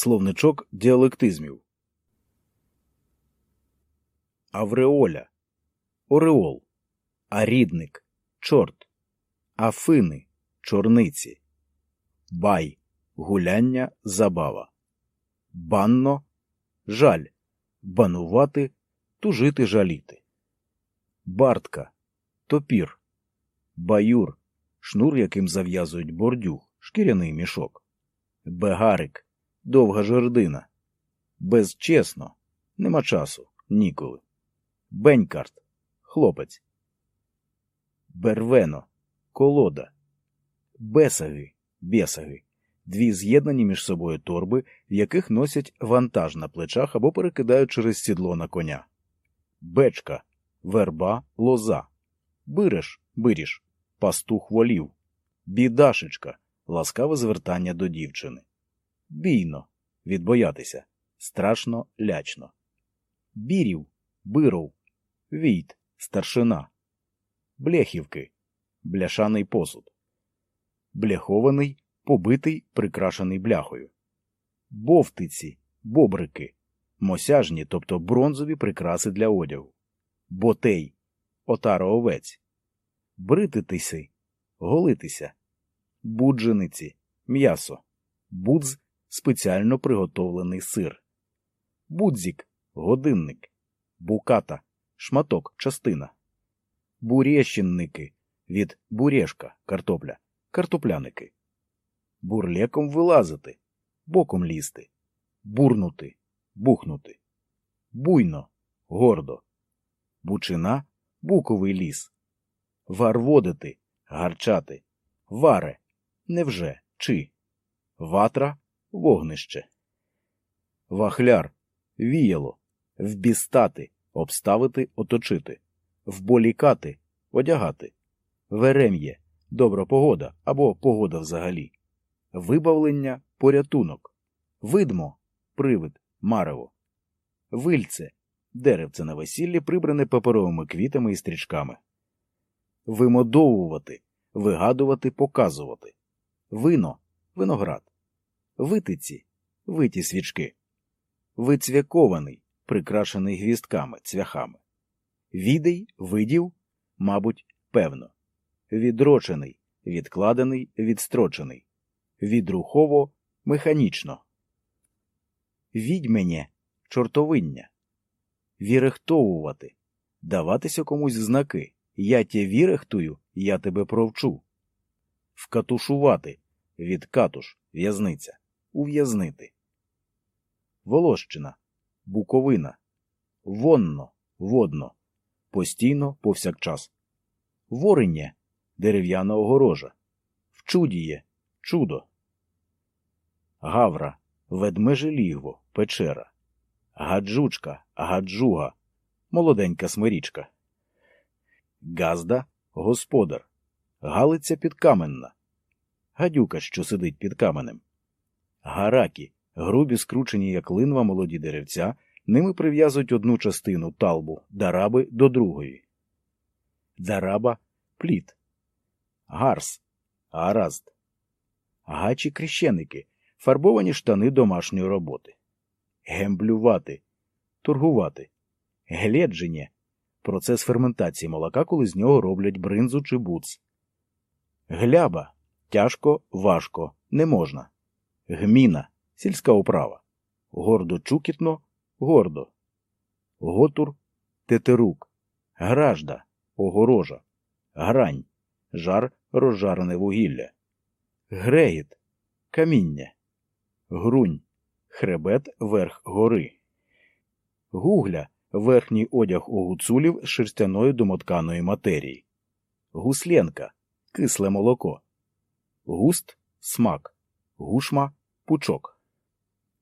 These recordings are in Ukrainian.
Словничок діалектизмів. Авреоля. Ореол. Арідник. Чорт. Афини. Чорниці. Бай. Гуляння. Забава. Банно. Жаль. Банувати. Тужити жаліти. Бартка. Топір. Баюр. Шнур, яким зав'язують бордюг. Шкіряний мішок. Бегарик. Довга жердина. Безчесно. Нема часу. Ніколи. Бенькарт. Хлопець. Бервено. Колода. Бесаги. Бесаги. Дві з'єднані між собою торби, в яких носять вантаж на плечах або перекидають через сідло на коня. Бечка. Верба. Лоза. Биреш. Биріш. Пастух волів. Бідашечка. Ласкаве звертання до дівчини. Бійно. Відбоятися. Страшно лячно. Бірів. Биров. Війт. Старшина. Бляхівки. Бляшаний посуд. Бляхований, побитий, прикрашений бляхою. Бовтиці. Бобрики. Мосяжні, тобто бронзові прикраси для одягу. Ботей. Отара овець. Брититися. Голитися. Буджениці. М'ясо. Будз спеціально приготовлений сир. Будзік годинник. Буката шматок, частина. Бурєщинники від бурєшка картопля, картопляники. Бурлеком вилазити, боком лізти, бурнути, бухнути. Буйно, гордо. Бучина буковий ліс. Варводити, гарчати. Варе, невже, чи. Ватра вогнище. Вахляр. Віяло, вбістати, обставити, оточити, вболікати, одягати, верем'є, добра погода або погода взагалі, вибавлення, порятунок, видмо, привид, марево, вильце, деревце на весіллі, прибране паперовими квітами і стрічками, вимодовувати, вигадувати, показувати, вино, виноград, витиці, виті свічки, вицвякований, прикрашений гвістками, цвяхами. Відей, видів, мабуть, певно. Відрочений, відкладений, відстрочений. Відрухово, механічно. Відьменє, чортовиння. Вірехтовувати. Даватися комусь знаки. Я тє вірехтую, я тебе провчу. Вкатушувати. Від катуш, в'язниця. Ув'язнити. Волощина. Буковина. Вонно, водно. Постійно, повсякчас. Ворення дерев'яна огорожа. Вчудіє чудо. Гавра, ведмеже лігво, печера. Гаджучка, гаджуга, молоденька смирічка. Газда господар. Галиця підкаменна. Гадюка, що сидить під каменем. Гаракі, грубі скручені, як линва молоді деревця, ними прив'язують одну частину талбу дараби до другої. Дараба плід. Гарс. Гаразд. Гачі крещеники. Фарбовані штани домашньої роботи. Гемблювати. Торгувати. Гледження. Процес ферментації молока, коли з нього роблять бринзу чи буц. Гляба. Тяжко, важко, не можна. Гміна. Сільська управа. Гордо чукітно, гордо. Готур тетерук. Гражда. Огорожа. Грань. Жар розжарене вугілля. Грегіт. Каміння. Грунь. Хребет верх гори. Гугля верхній одяг у гуцулів шерстяної домотканої матерії. Гусленка кисле молоко. Густ смак. Гушма пучок.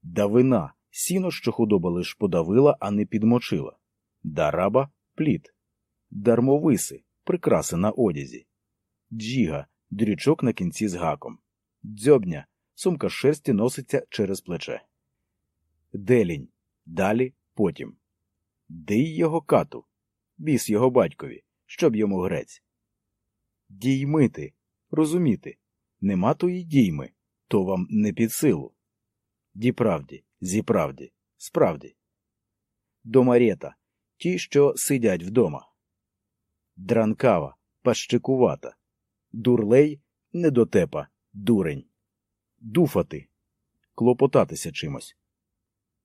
Давина сіно, що худоба лиш подавила, а не підмочила. Дараба плід. Дармовиси прикраси на одязі. Джіга дрючок на кінці з гаком. Дзьобня сумка шерсті носиться через плече. Делінь. Далі потім. Дий його кату. Біс його батькові, щоб йому грець. Діймити. Розуміти. Нема тої дійми, то вам не під силу. Діправді, зіправді, справді. Домарета ті, що сидять вдома. Дранкава, пащикувата. Дурлей недотепа, дурень. Дуфати клопотатися чимось.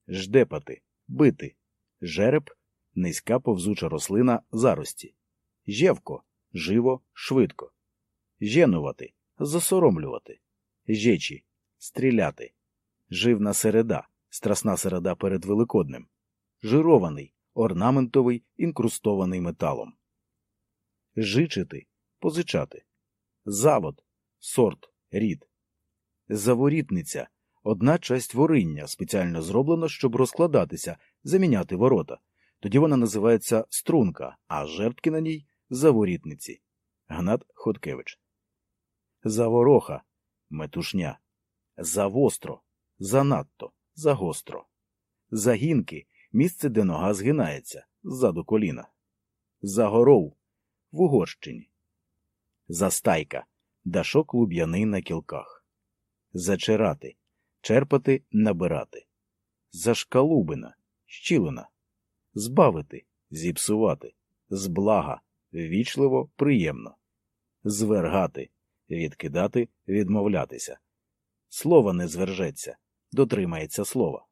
Ждепати, бити. Жереб низька повзуча рослина зарості. Жевко живо, швидко. Женувати засоромлювати. Жечі стріляти. Живна середа, страсна середа перед Великоднем. Жирований, орнаментовий, інкрустований металом. Жичити позичати. Завод, сорт, рід. Заворітниця одна часть вориння, спеціально зроблена, щоб розкладатися, заміняти ворота. Тоді вона називається струнка, а жертки на ній заворітниці. Гнат Хоткевич. Завороха метушня. Завостро, занадто, загостро. Загінки місце, де нога згинається ззаду коліна. Загоров в Угорщині. Застайка дашок луб'яний на кілках. Зачирати черпати, набирати. Зашкалубина, щілина. Збавити, зіпсувати. Зблага, ввічливо, приємно. Звергати, відкидати, відмовлятися. Слово не звержеться, дотримається слова.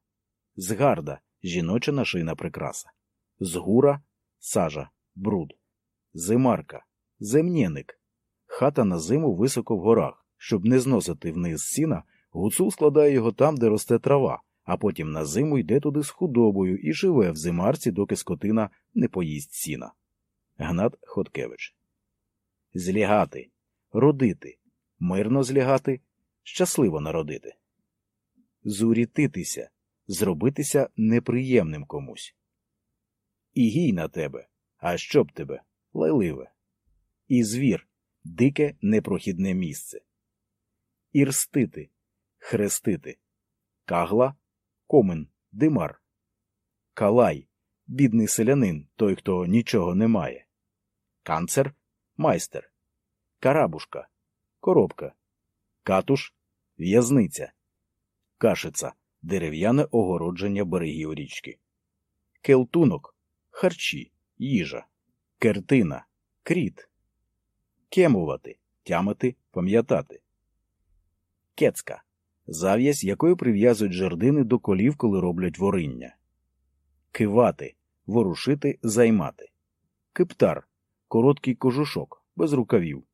Згарда жіноча нашийна прикраса. Згура сажа, бруд. Зимарка, земнєник. Хата на зиму високо в горах, щоб не зносити вниз сіна, гуцул складає його там, де росте трава, а потім на зиму йде туди з худобою і живе в зимарці, доки скотина не поїсть сіна. Гнат Хоткевич. Злягати, родити, мирно злягати, щасливо народити. Зурітитися, зробитися неприємним комусь. І гій на тебе, а що б тебе, лайливе. І звір, дике непрохідне місце. І рстити, хрестити. Кагла комен, димар. Калай бідний селянин, той, хто нічого не має. Канцер майстер. Карабушка коробка. Катуш в'язниця. Кашиця дерев'яне огородження берегів річки. Келтунок харчі, їжа. Кертина кріт. Кемувати тямити, пам'ятати. Кецка зав'язь, якою прив'язують жердини до колів, коли роблять вориння. Кивати ворушити, займати. Киптар короткий кожушок, без рукавів.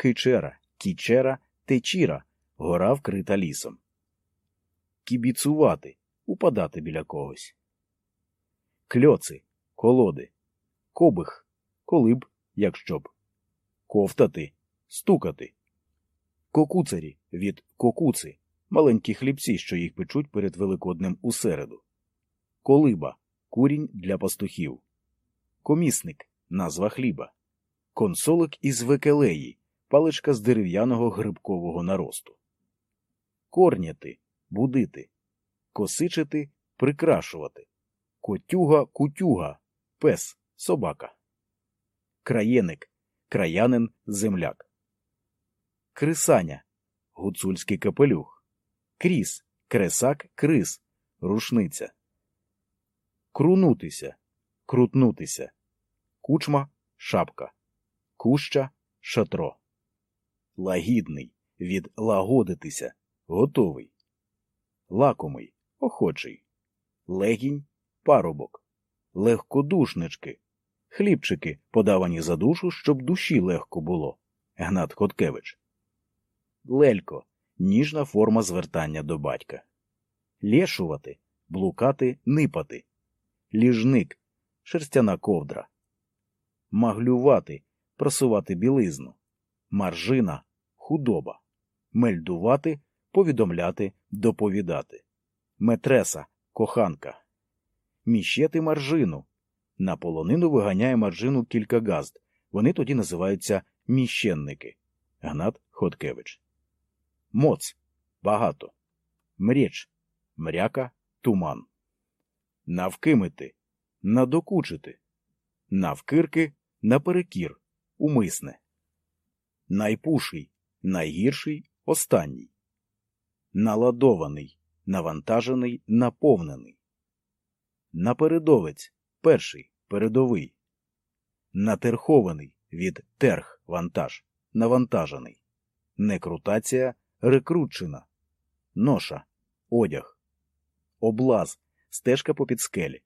Кичера, кічера, течіра гора вкрита лісом. Кібіцувати упадати біля когось. Кльоци колоди. Кобих колиб, якщо б. Ковтати стукати. Кокуцарі від кокуци маленькі хлібці, що їх печуть перед Великоднем у середу. Колиба курінь для пастухів. Комісник назва хліба. Консолик із векелеї паличка з дерев'яного грибкового наросту. Корняти будити. Косичити прикрашувати. Котюга кутюга. Пес собака. Краєник краянин земляк. Крисаня гуцульський капелюх кріс, кресак, крис, рушниця. Крунутися, крутнутися, кучма, шапка, куща, шатро. Лагідний від лагодитися, готовий. Лакомий, охочий. Легінь, парубок, легкодушнички, хлібчики, подавані за душу, щоб душі легко було. Гнат Хоткевич. Лелько ніжна форма звертання до батька. Лєшувати, блукати, нипати, ліжник, шерстяна ковдра, маглювати, просувати білизну, маржина, худоба, мельдувати, повідомляти, доповідати, метреса, коханка, міщети маржину. На полонину виганяє маржину кілька газд. Вони тоді називаються міщенники. Гнат Хоткевич. Моц. Багато, мріч, мряка, туман. Навкимити, надокучити, навкирки, наперекір, умисне. Найпуший, найгірший, останній. Наладований, навантажений, наповнений. Напередовець перший, передовий. Натерхований від терх вантаж, навантажений. Некрутація рекрутчина. Ноша, одяг. Облаз, стежка попід скелі.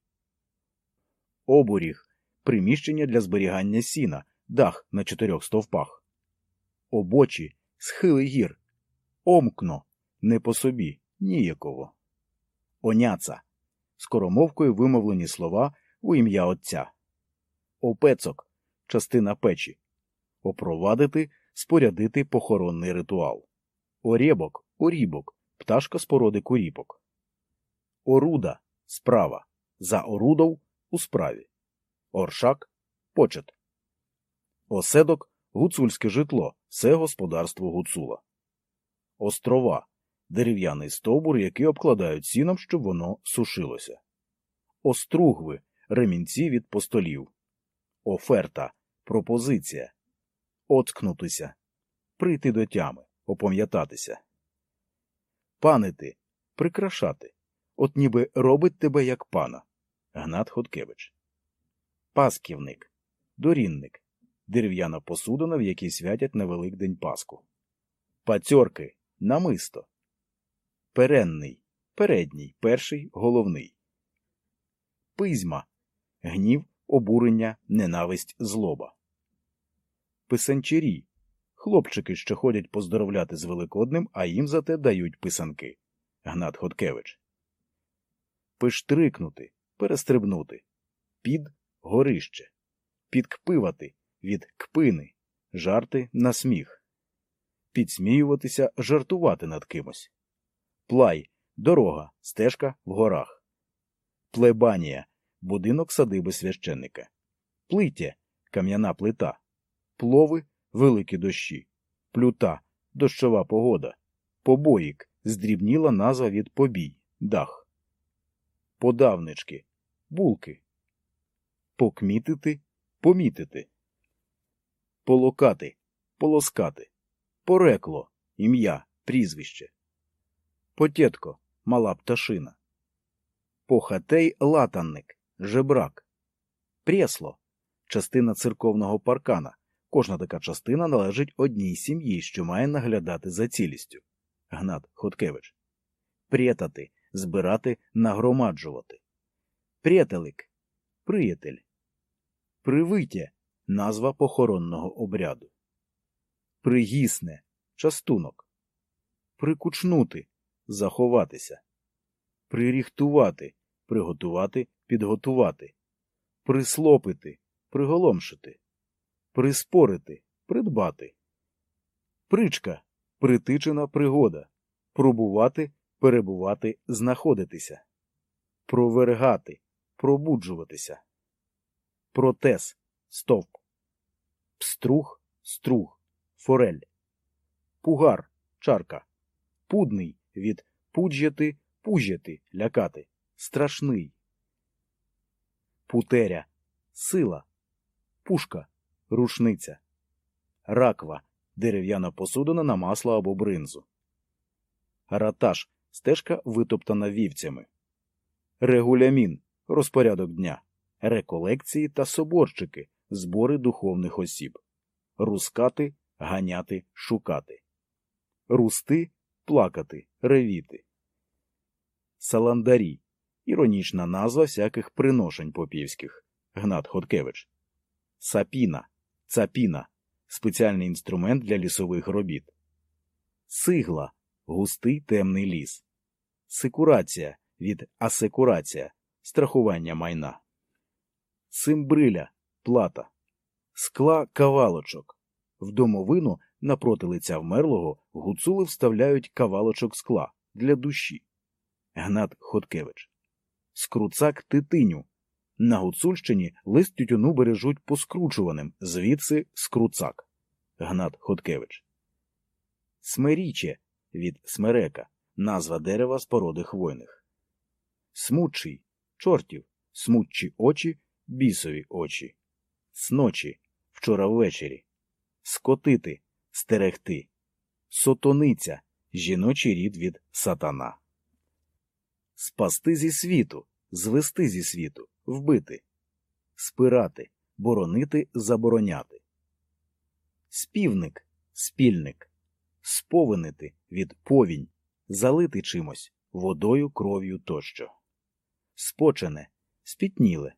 Обуріг приміщення для зберігання сіна, дах на чотирьох стовпах. Обочі, схили гір. Омкно, не по собі, ніяково. Оняца. Скоромовкою вимовлені слова у ім'я Отця. Опецок частина печі. Опровадити, спорядити похоронний ритуал. Орєбок, орібок, пташка з породи куріпок. Оруда справа. За орудов у справі. Оршак почет. Оседок гуцульське житло, все господарство гуцула. Острова дерев'яний стовбур, який обкладають сіном, щоб воно сушилося. Остругви ремінці від постолів. Оферта пропозиція. Откнутися. Прийти до тями, опам'ятатися. Панити прикрашати. От ніби робить тебе як пана. Гнат Хоткевич. Пасківник. Дорінник. Дерев'яна посудина, в якій святять на Великдень Пасху. Пацьорки. Намисто. Перенний. Передній. Перший. Головний. Пизьма. Гнів, обурення, ненависть, злоба. Писанчарі. Хлопчики, що ходять поздоровляти з Великодним, а їм зате дають писанки. Гнат Хоткевич. Пиштрикнути. Перестрибнути. Під горище. Підкпивати від кпини, жарти на сміх, підсміюватися, жартувати над кимось. Плай дорога, стежка в горах. Плебанія будинок садиби священника. Плиття кам'яна плита. Плови великі дощі. Плюта дощова погода. Побоїк здрібніла назва від побій, дах. Подавнички, булки. Покмітити, помітити. Полокати, полоскати. Порекло, ім'я, прізвище. Потєтко, мала пташина. Похатей латанник, жебрак. Прєсло частина церковного паркана. Кожна така частина належить одній сім'ї, що має наглядати за цілістю. Гнат Хоткевич. Прєтати збирати, нагромаджувати. Прєтелик приятель. Привиття назва похоронного обряду. Пригісне частунок. Прикучнути заховатися. Приріхтувати приготувати, підготувати. Прислопити приголомшити. Приспорити придбати. Причка притичена пригода. Пробувати, перебувати, знаходитися. Провергати пробуджуватися. Протез стовп. Пструг струг. Форель. Пугар чарка. Пудний від пуджяти, пужяти, лякати. Страшний. Путеря сила. Пушка рушниця. Раква дерев'яна посудина на масло або бринзу. Ратаж стежка витоптана вівцями. Регулямін розпорядок дня. Реколекції та соборчики збори духовних осіб. Рускати ганяти, шукати. Русти плакати, ревіти. Саландарі іронічна назва всяких приношень попівських. Гнат Хоткевич. Сапіна, цапіна спеціальний інструмент для лісових робіт. Сигла густий темний ліс. Секурація від асекурація страхування майна. Цимбриля плата. Скла кавалочок. В домовину напроти лиця вмерлого гуцули вставляють кавалочок скла для душі. Гнат Хоткевич. Скруцак титиню. На Гуцульщині лист тютюну бережуть поскручуваним, звідси скруцак. Гнат Хоткевич. Смеріче від смерека. Назва дерева з породи хвойних. Смучий чортів. Смутчі очі, бісові очі. Сночі вчора ввечері. Скотити стерегти. Сотониця жіночий рід від сатана. спасти зі світу, звести зі світу, вбити, спирати, боронити, забороняти. Співник, спільник, сповинити від повінь, залити чимось, водою, кров'ю тощо. Спочене, спітніле,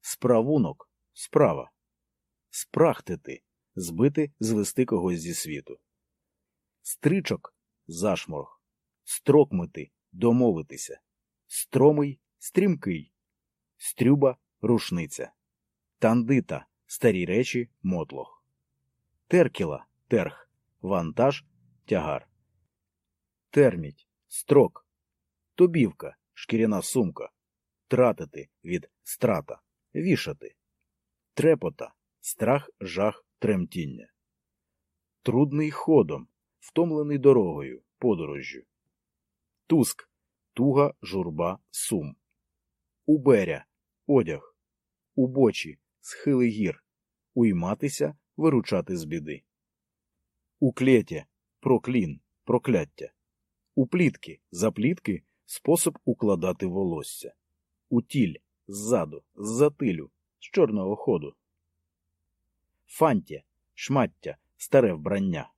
справунок, справа, спрахтити, збити, звести когось зі світу. Стричок, зашморг, строкмити, домовитися, стромий, стрімкий, стрюба, рушниця, тандита, старі речі, мотлох, теркіла, терх, вантаж, тягар, терміть, строк, тобівка, шкіряна сумка, тратити від страта, вішати, трепота, страх, жах, тремтіння, трудний ходом, втомлений дорогою, подорожжю, туск, туга, журба, сум, уберя, одяг, убочі, схили гір, уйматися, виручати з біди. Уклєтє, проклін, прокляття. Уплітки, заплітки, спосіб укладати волосся. Утіль, ззаду, з тилю, з чорного ходу. Фантя, шмаття, старе вбрання.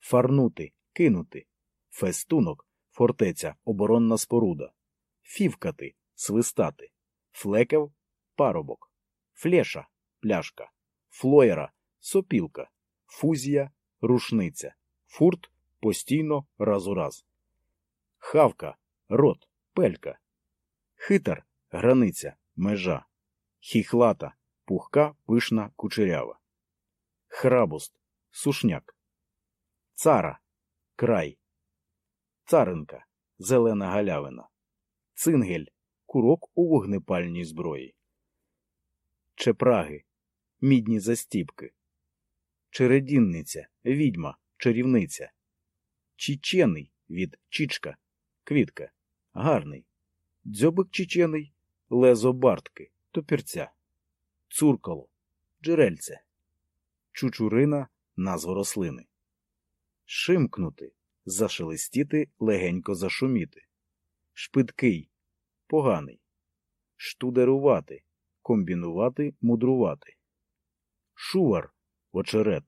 Фарнути, кинути. Фестунок, фортеця, оборонна споруда. Фівкати, свистати. Флекев, парубок. Флеша, пляшка. Флоєра, сопілка. Фузія, рушниця. Фурт постійно раз у раз. Хавка, рот, пелька. Хитар, границя, межа. Хіхлата, пухка, пишна, кучерява. Храбуст, сушняк. Цара, край. Царинка, зелена галявина. Цингель, курок у вогнепальній зброї. Чепраги, мідні застіпки. Чередінниця, відьма, чарівниця. Чічений від чічка, квітка, гарний. Дзьобик чечений, лезо бартки, топірця. Цуркало, джерельце. Чучурина, назва рослини. Шимкнути, зашелестіти, легенько зашуміти. Шпиткий, поганий. Штудерувати, комбінувати, мудрувати. Шувар, очерет.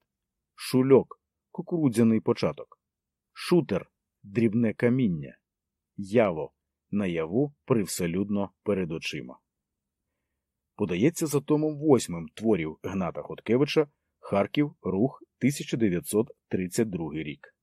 Шульок, кукурудзяний початок. Шутер, дрібне каміння. Яво, наяву привселюдно перед очима. Подається за томом восьмим творів Гната Хоткевича Харків, Рух, 1932 рік.